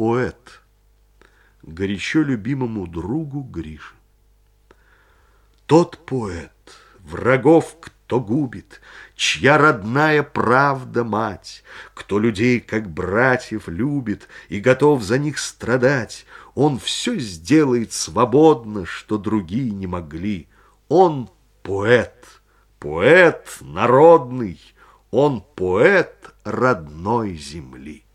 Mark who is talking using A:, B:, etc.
A: поэт горячо любимому другу Грише. Тот поэт, врагов кто губит, чья родная правда мать, кто людей как братьев любит и готов за них страдать, он все сделает свободно, что другие не могли. Он поэт, поэт народный, он поэт родной земли.